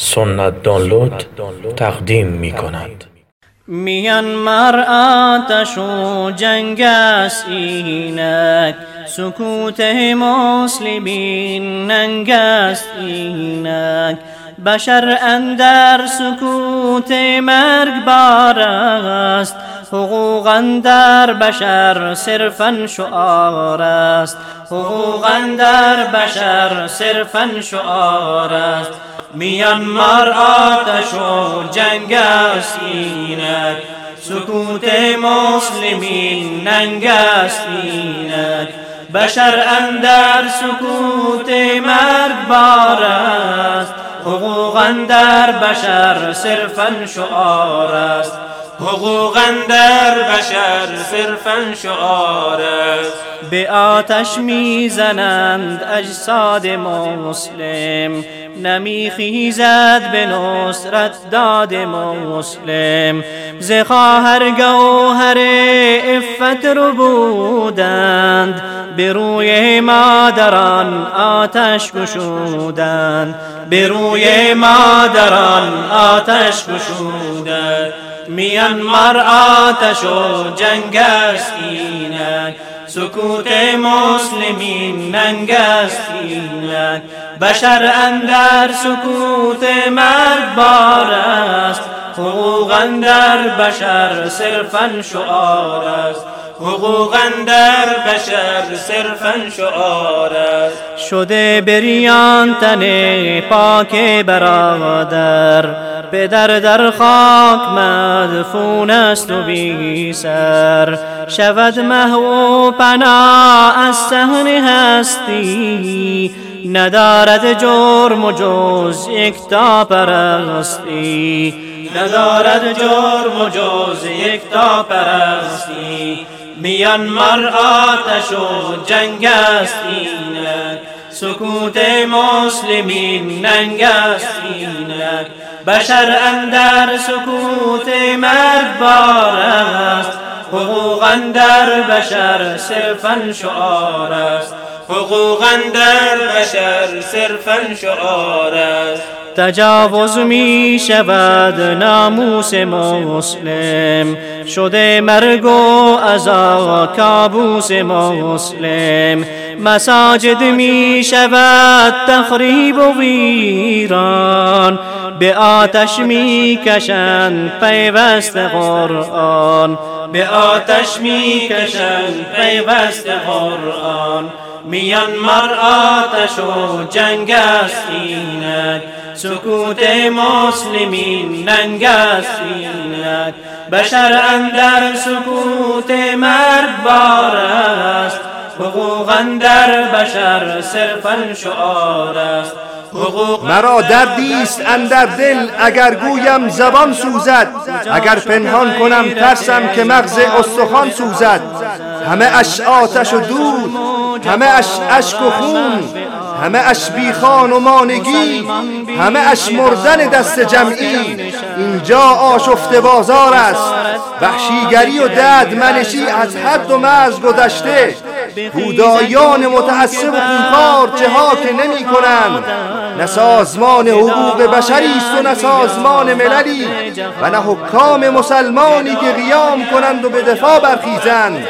سنت دانلود تقدیم می کند میانمار آتش و جنگ است اینک سکوت مسلمین ننگ است اینک. بشر اندر سکوت مرگ بار است حقوق در بشر صرفا شعار است. حقوق در بشر صرفا شعار است. میانمار آتش و جنگ است سکوت مسلمین ننگ است اینک بشر اندر سکوت مرگ بار است حقوق در بشر صرفا شعار است حقوق در بشر صرفا شعار است به آتش می‌زنند اجساد مسلم نمیخیزد به نصرت داد مسلم. ز خواهر گوهر افت رو بودند. به روی مادران آتش گشودند. به روی مادران آتش گشودند. میان مر آتش و جنگ است اینک. سکوت مسلمین ننگ است اینک بشر اندر سکوت مرگ بار است. حقوق اندر بشر صرفا شعار است. حقوق در بشر صرفا شعار است. شده بریان تن پاک برادر. پدر در خاک مدفون است و بی سر. شود محو پنا از سهن هستی. ندارد جرم و جز تا پرستی. ندارد جرم و جز تا پرستی. میان مر آتش و جنگ است اینک. سکوت مسلمین ننگ است اینک. بشر اندر سکوت مرگ بار است. حقوق اندر بشر صرفا شعار است. حقوق در بشر صرفا شعار است. تجاوز می شود ناموس مسلم. شده مرگ و ازا کابوس مسلم. مساجد می شود تخریب و ویران. به آتش می کشند پیوست قرآن. به آتش می کشند پیوست قرآن. میان مر آتش و جنگ است اینک سکوت مسلمین ننگ است اینک بشر اندر سکوت مرگ بار است. حقوق اندر بشر صرفا شعار است. مرا دردی است اندر دل اگر گویم زبان سوزد. اگر پنهان کنم ترسم که مغز استخوان سوزد. همه اش آتش و دود همه اش اشک و خون همه اش بیخان و مانگی همه اش مردن دست جمعی. اینجا آشفته بازار است. وحشیگری و دد منشی از حد و مرز گذشته. بودایان متعصب و خونخوار چه ها که نمی کنند. نه سازمان حقوق بشری است و نه سازمان مللی. و نه حکام مسلمانی که قیام کنند و به دفاع برخیزند.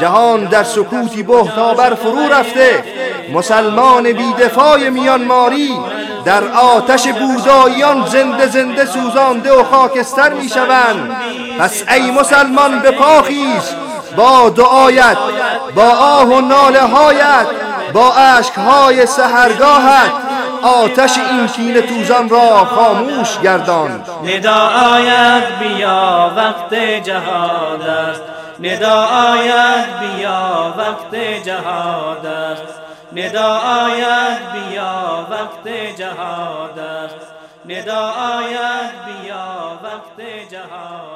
جهان. در سکوتی بهتابر فرو رفته. مسلمان بیدفاع میانماری در آتش بوداییان زنده زنده سوزانده و خاکستر می‌شوند. پس ای مسلمان به پاخیز با دعایت با آه و ناله هایت با های سهرگاهت آتش این کینه توزان را خاموش گردان. ندا آید بیا وقت جهاد است. ندا آید بیا وقت جهاد است. ندا آید بیا وقت جهاد است. ندا آید بیا وقت جهاد